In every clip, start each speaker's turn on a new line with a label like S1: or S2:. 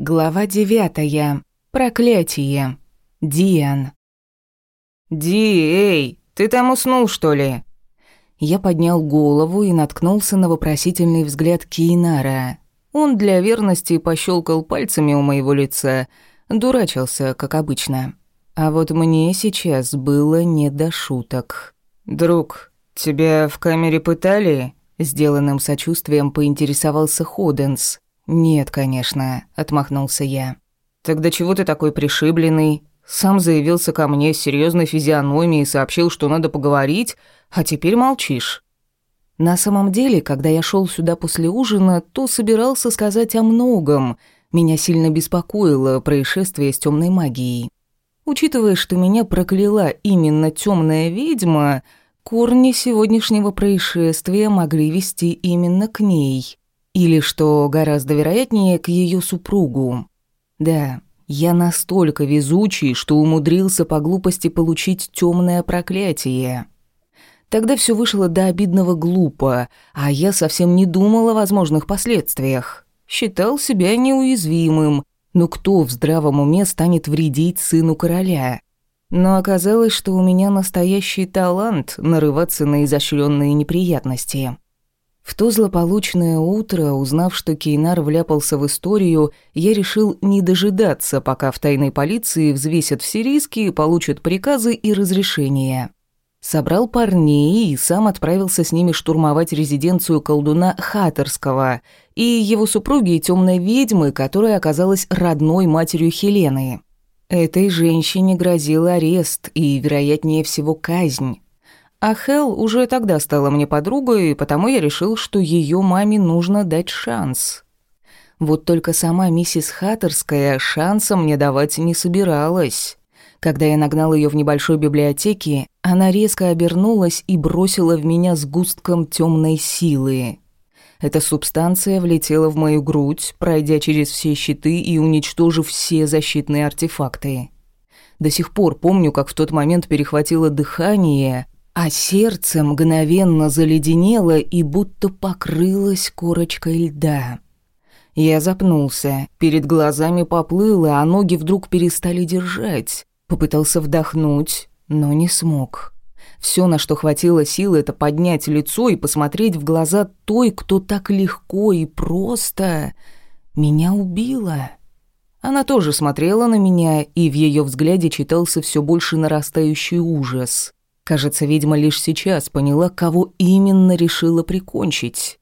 S1: Глава девятая. Проклятие. Диан.
S2: «Ди, эй, ты там уснул, что ли?»
S1: Я поднял голову и наткнулся на вопросительный взгляд Кейнара. Он для верности пощелкал пальцами у моего лица, дурачился, как обычно. А вот мне сейчас было не до шуток.
S2: «Друг, тебя в камере пытали?»
S1: Сделанным сочувствием поинтересовался Ходенс. «Нет, конечно», — отмахнулся я.
S2: «Тогда чего ты такой пришибленный? Сам заявился ко мне с серьезной физиономией и сообщил, что надо поговорить, а теперь молчишь».
S1: На самом деле, когда я шел сюда после ужина, то собирался сказать о многом. Меня сильно беспокоило происшествие с темной магией. Учитывая, что меня прокляла именно темная ведьма, корни сегодняшнего происшествия могли вести именно к ней. Или, что гораздо вероятнее, к ее супругу. Да, я настолько везучий, что умудрился по глупости получить темное проклятие. Тогда все вышло до обидного глупо, а я совсем не думал о возможных последствиях. Считал себя неуязвимым, но кто в здравом уме станет вредить сыну короля? Но оказалось, что у меня настоящий талант нарываться на изощренные неприятности. В то злополучное утро, узнав, что Кейнар вляпался в историю, я решил не дожидаться, пока в тайной полиции взвесят все риски, получат приказы и разрешения. Собрал парней и сам отправился с ними штурмовать резиденцию колдуна Хаттерского и его супруги темной ведьмы, которая оказалась родной матерью Хелены. Этой женщине грозил арест и, вероятнее всего, казнь. А Хел уже тогда стала мне подругой, потому я решил, что ее маме нужно дать шанс. Вот только сама миссис Хаттерская шанса мне давать не собиралась. Когда я нагнал ее в небольшой библиотеке, она резко обернулась и бросила в меня сгустком темной силы. Эта субстанция влетела в мою грудь, пройдя через все щиты и уничтожив все защитные артефакты. До сих пор помню, как в тот момент перехватило дыхание, а сердце мгновенно заледенело и будто покрылось корочкой льда. Я запнулся, перед глазами поплыло, а ноги вдруг перестали держать. Попытался вдохнуть, но не смог. Все, на что хватило силы, это поднять лицо и посмотреть в глаза той, кто так легко и просто меня убила. Она тоже смотрела на меня, и в ее взгляде читался все больше нарастающий ужас. Кажется, ведьма лишь сейчас поняла, кого именно решила прикончить.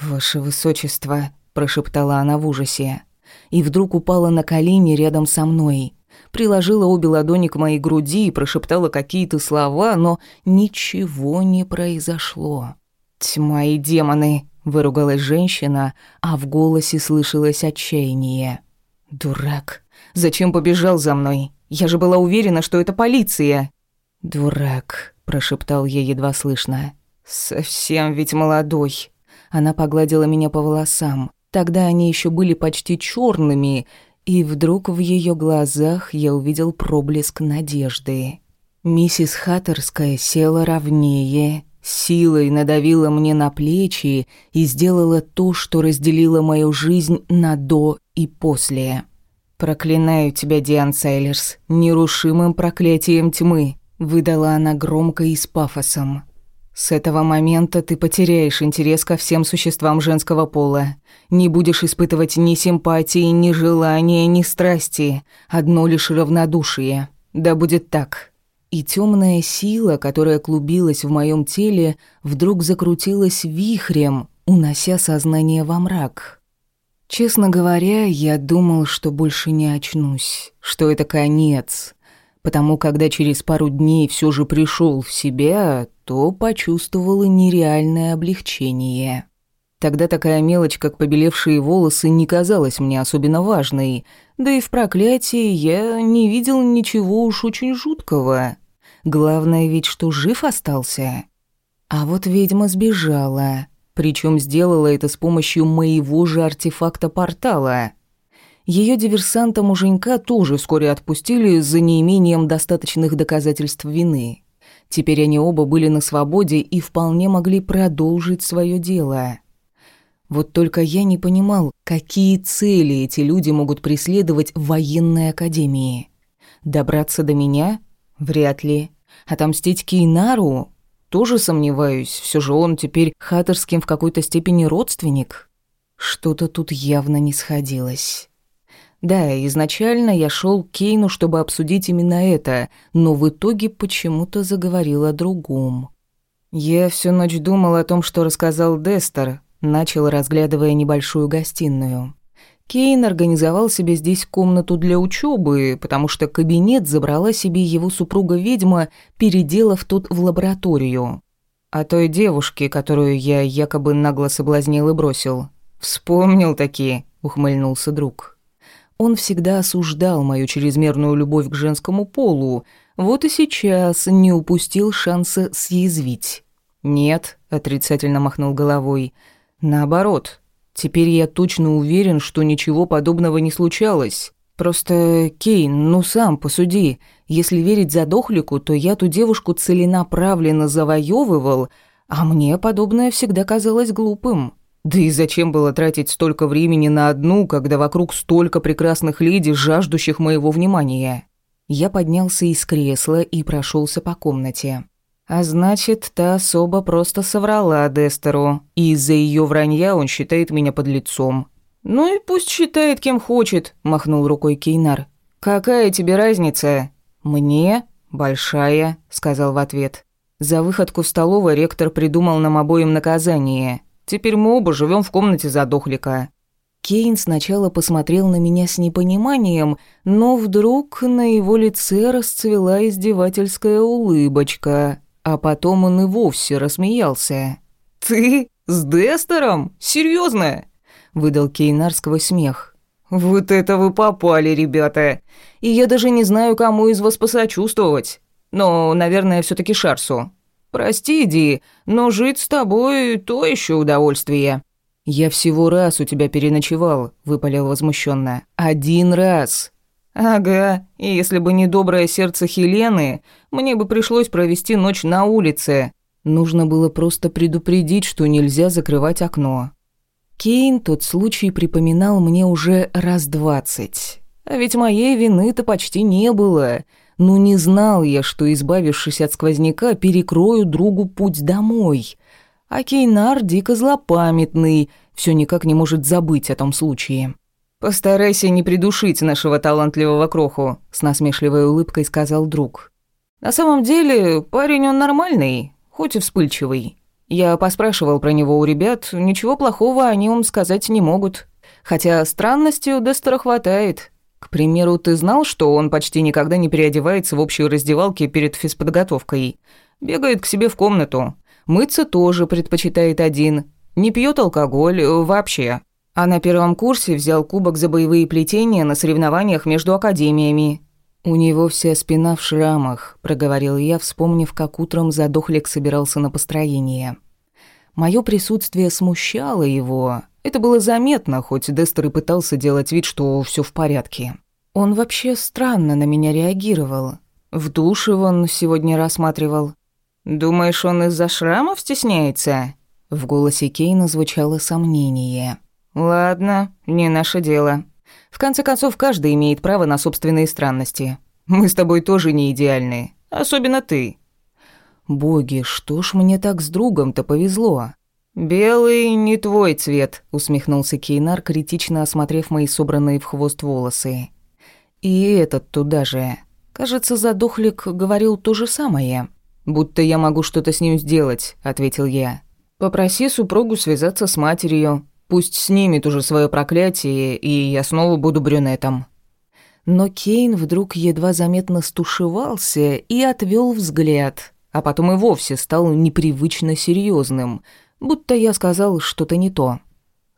S1: «Ваше высочество», — прошептала она в ужасе, и вдруг упала на колени рядом со мной. Приложила обе ладони к моей груди и прошептала какие-то слова, но ничего не произошло. «Тьма и демоны», — выругалась женщина, а в голосе слышалось отчаяние. «Дурак! Зачем побежал за мной? Я же была уверена, что это полиция!» «Дурак», — прошептал ей едва слышно. «Совсем ведь молодой». Она погладила меня по волосам. Тогда они еще были почти черными, и вдруг в ее глазах я увидел проблеск надежды. Миссис Хаттерская села ровнее, силой надавила мне на плечи и сделала то, что разделило мою жизнь на «до» и «после». «Проклинаю тебя, Диан Сайлерс, нерушимым проклятием тьмы. Выдала она громко и с пафосом. «С этого момента ты потеряешь интерес ко всем существам женского пола. Не будешь испытывать ни симпатии, ни желания, ни страсти. Одно лишь равнодушие. Да будет так». И темная сила, которая клубилась в моем теле, вдруг закрутилась вихрем, унося сознание во мрак. Честно говоря, я думал, что больше не очнусь, что это конец, потому когда через пару дней все же пришел в себя, то почувствовала нереальное облегчение. Тогда такая мелочь, как побелевшие волосы, не казалась мне особенно важной, да и в проклятии я не видел ничего уж очень жуткого. Главное ведь, что жив остался. А вот ведьма сбежала, причем сделала это с помощью моего же артефакта портала — ее диверсанта-муженька тоже вскоре отпустили за неимением достаточных доказательств вины. Теперь они оба были на свободе и вполне могли продолжить свое дело. Вот только я не понимал, Какие цели эти люди могут преследовать в военной академии? Добраться до меня? Вряд ли. Отомстить Кейнару? Тоже сомневаюсь, все же он теперь Хаттерским в какой-то степени родственник. Что-то тут явно не сходилось. Да, изначально я шел к Кейну, чтобы обсудить именно это, но в итоге почему-то заговорил о другом. Я всю ночь думал о том, что рассказал Дестер, начал, разглядывая небольшую гостиную. Кейн организовал себе здесь комнату для учебы, потому что кабинет забрала себе его супруга-ведьма, переделав тот в лабораторию. А той девушке, которую я якобы нагло соблазнил и бросил. «Вспомнил такие», — ухмыльнулся друг. Он всегда осуждал мою чрезмерную любовь к женскому полу, вот и сейчас не упустил шанса съязвить. «Нет», — отрицательно махнул головой, — «наоборот, Теперь я точно уверен, что ничего подобного не случалось. Просто, Кейн, ну сам посуди. Если верить задохлику, то я ту девушку целенаправленно завоевывал, а мне подобное всегда казалось глупым. Да и зачем было тратить столько времени на одну, когда вокруг столько прекрасных леди, жаждущих моего внимания? Я поднялся из кресла и прошелся по комнате. А значит, та особа просто соврала Дестеру, и из-за ее вранья он считает меня под лицом. «Ну и пусть считает, кем хочет», – махнул рукой Кейнар. «Какая тебе разница?» «Мне? Большая», – сказал в ответ. За выходку в столовой ректор придумал нам обоим наказание. Теперь мы оба живем в комнате задохлика. Кейн сначала посмотрел на меня с непониманием, но вдруг на его лице расцвела издевательская улыбочка а потом он и вовсе рассмеялся. «Ты? С Дестером? Серьезно? выдал Кейнар сквозь смех. «Вот это вы попали, ребята! И я даже не знаю, кому из вас посочувствовать. Но, наверное, все таки Шарсу. Прости, Ди, но жить с тобой – то еще удовольствие». «Я всего раз у тебя переночевал», – выпалил возмущенно. «Один раз. «Ага, и если бы не доброе сердце Хелены, мне бы пришлось провести ночь на улице. Нужно было просто предупредить, что нельзя закрывать окно». Кейн тот случай припоминал мне уже раз двадцать. А ведь моей вины-то почти не было. Ну не знал я, что, избавившись от сквозняка, перекрою другу путь домой. А Кейнар дико злопамятный, все никак не может забыть о том случае. «Постарайся не придушить нашего талантливого кроху», — с насмешливой улыбкой сказал друг. «На самом деле, парень он нормальный, хоть и вспыльчивый. Я поспрашивал про него у ребят, ничего плохого о нем сказать не могут. Хотя странностей у Дестера хватает. К примеру, ты знал, что он почти никогда не переодевается в общей раздевалке перед физподготовкой? Бегает к себе в комнату. Мыться тоже предпочитает один. Не пьет алкоголь вообще. А на первом курсе взял кубок за боевые плетения на соревнованиях между академиями. «У него вся спина в шрамах», — проговорил я, вспомнив, как утром задохлик собирался на построение. Моё присутствие смущало его. Это было заметно, хоть Дестер и пытался делать вид, что всё в порядке. Он вообще странно на меня реагировал. В душе он сегодня рассматривал. «Думаешь, он из-за шрамов стесняется?» В голосе Кейна звучало сомнение. «Ладно, не наше дело. В конце концов, каждый имеет право на собственные странности. Мы с тобой тоже не идеальны, особенно ты». «Боги, что ж мне так с другом-то повезло?» «Белый не твой цвет», — усмехнулся Кейнар, критично осмотрев мои собранные в хвост волосы. «И этот туда же. Кажется, задохлик говорил то же самое. Будто я могу что-то с ним сделать», — ответил я. «Попроси супругу связаться с матерью. Пусть снимет уже свое проклятие, и я снова буду брюнетом». Но Кейн вдруг едва заметно стушевался и отвел взгляд, а потом и вовсе стал непривычно серьезным, будто я сказал что-то не то.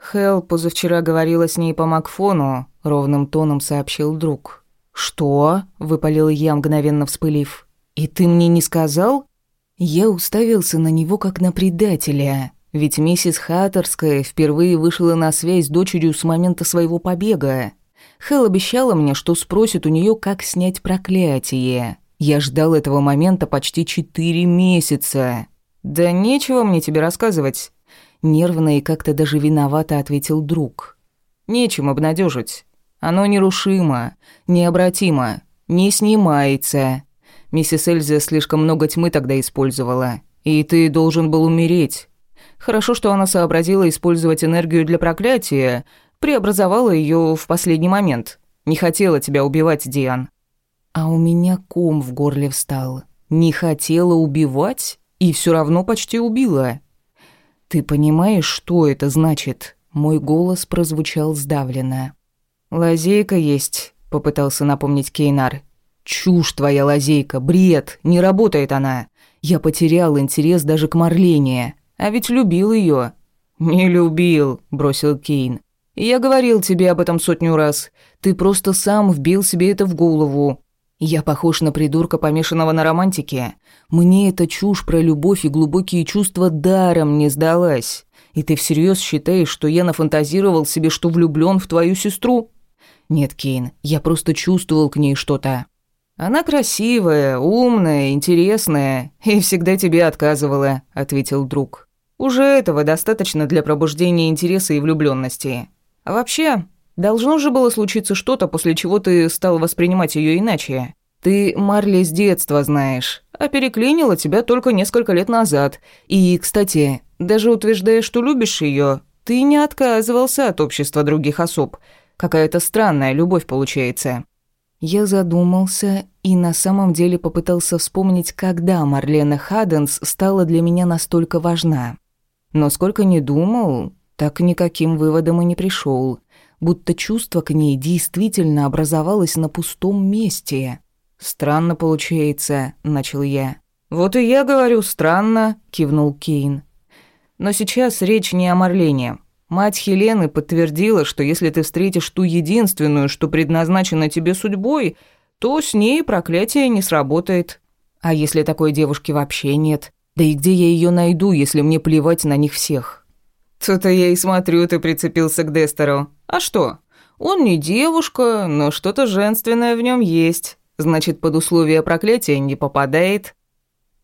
S1: «Хелл позавчера говорила с ней по Макфону», — ровным тоном сообщил друг. «Что?» — выпалил я, мгновенно вспылив. «И ты мне не сказал?» Я уставился на него как на предателя, ведь миссис Хаттерская впервые вышла на связь с дочерью с момента своего побега. Хелл обещала мне, что спросит у нее, как снять проклятие. Я ждал этого момента почти четыре месяца. «Да нечего мне тебе рассказывать», — нервно и как-то даже виновато ответил друг.
S2: Нечем обнадежить. Оно нерушимо, необратимо, не снимается. Миссис Эльза слишком много тьмы тогда использовала, и ты должен был умереть. Хорошо, что она сообразила использовать энергию для проклятия, преобразовала ее в последний момент. Не хотела тебя убивать, Диан.
S1: А у меня ком в горле встал. Не хотела убивать и все равно почти убила. Ты понимаешь, что это значит? Мой голос прозвучал сдавленно.
S2: Лазейка есть, попытался напомнить Кейнар.
S1: Чушь твоя лазейка, бред, не работает она. Я потерял интерес даже к Марлене, а ведь любил ее.
S2: Не любил, бросил Кейн. Я говорил тебе об этом сотню раз. Ты просто сам вбил себе это в голову.
S1: Я похож на придурка, помешанного на романтике. Мне эта чушь про любовь и глубокие чувства даром не сдалась. И ты всерьез считаешь, что я нафантазировал себе, что влюблён в твою сестру? Нет, Кейн, я просто чувствовал к ней что-то.
S2: Она красивая, умная, интересная и всегда тебе отказывала, ответил друг. Уже этого достаточно для пробуждения интереса и влюблённости. А вообще, должно же было случиться что-то, после чего ты стал воспринимать её иначе. Ты Марли с детства знаешь, а переклинила тебя только несколько лет назад. И, кстати, даже утверждая, что любишь её, ты не отказывался от общества других особ. Какая-то странная любовь получается.
S1: Я задумался и на самом деле попытался вспомнить, когда Марлена Хаденс стала для меня настолько важна. Но сколько ни думал, так никаким выводом и не пришел, будто чувство к ней действительно образовалось на пустом месте.
S2: «Странно получается», — начал я. «Вот и я говорю, странно», — кивнул Кейн. «Но сейчас речь не о Марлене. Мать Хелены подтвердила, что если ты встретишь ту единственную, что предназначена тебе судьбой, то с ней проклятие не сработает. А если такой девушки вообще нет? Да и где я ее найду, если мне плевать на них всех?» «То-то я и смотрю, ты прицепился к Дестеру. А что? Он не девушка, но что-то женственное в нем есть. Значит, под условия проклятия не попадает».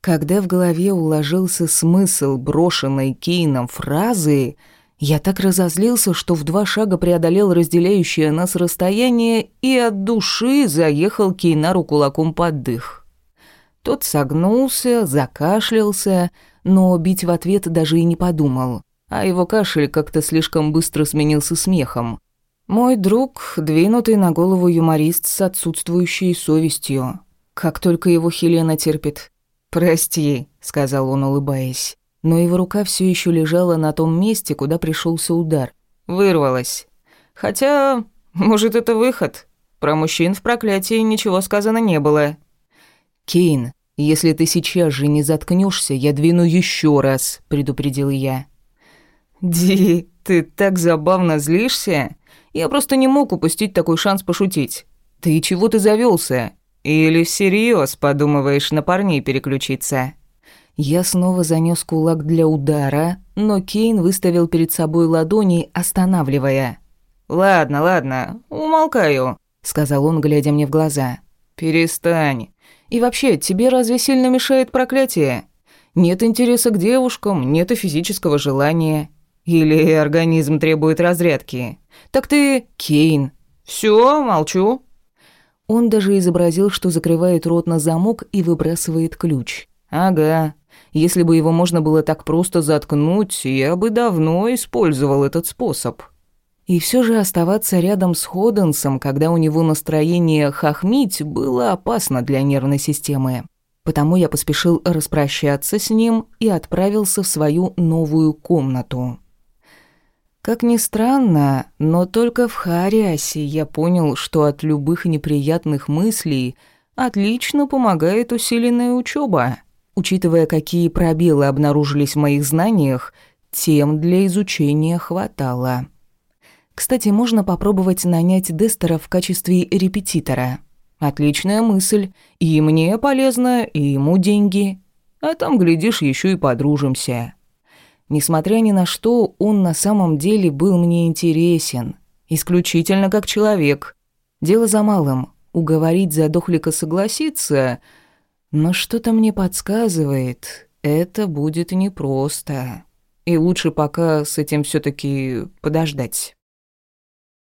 S1: Когда в голове уложился смысл брошенной Кейном фразы, я так разозлился, что в два шага преодолел разделяющее нас расстояние и от души заехал Кейнару кулаком под дых. Тот согнулся, закашлялся, но бить в ответ даже и не подумал а его кашель как-то слишком быстро сменился смехом. Мой друг, двинутый на голову юморист с отсутствующей совестью. Как только его Хелена терпит. «Прости», — сказал он, улыбаясь. Но его рука все еще лежала на том месте, куда пришелся удар. Вырвалась. Хотя, может, это выход. Про мужчин в проклятии ничего сказано не было. «Кейн, если ты сейчас же не заткнешься, я двину еще раз», — предупредил я.
S2: «Ди, ты так забавно злишься. Я просто не мог упустить такой шанс пошутить. Ты чего ты завелся? Или всерьез подумываешь на парней переключиться?»
S1: Я снова занёс кулак для удара, но Кейн выставил перед собой ладони, останавливая.
S2: «Ладно, ладно, умолкаю», — сказал он, глядя мне в глаза. «Перестань. И вообще, тебе разве сильно мешает проклятие? Нет интереса к девушкам, нет и физического желания. Или организм требует разрядки? Так ты Кейн. Все, молчу.
S1: Он даже изобразил, что закрывает рот на замок и выбрасывает ключ.
S2: Ага. Если бы его можно было так просто заткнуть, я бы давно использовал этот способ.
S1: И все же оставаться рядом с Ходенсом, когда у него настроение хохмить, было опасно для нервной системы. Потому я поспешил распрощаться с ним и отправился в свою новую комнату. Как ни странно, но только в Хариасе я понял, что от любых неприятных мыслей отлично помогает усиленная учеба. Учитывая, какие пробелы обнаружились в моих знаниях, тем для изучения хватало. Кстати, можно попробовать нанять Дестера в качестве репетитора. Отличная мысль. И мне полезно, и ему деньги. А там, глядишь, еще и подружимся. Несмотря ни на что, он на самом деле был мне интересен. Исключительно как человек. Дело за малым — уговорить задохлика согласиться, но что-то мне подсказывает, это будет непросто. И лучше пока с этим все таки подождать.